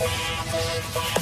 Música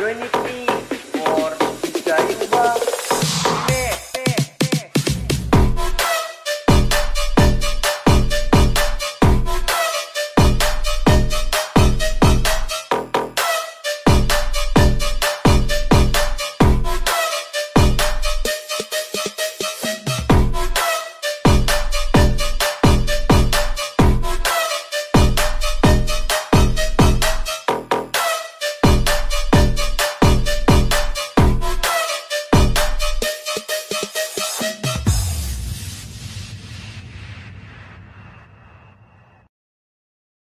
Unity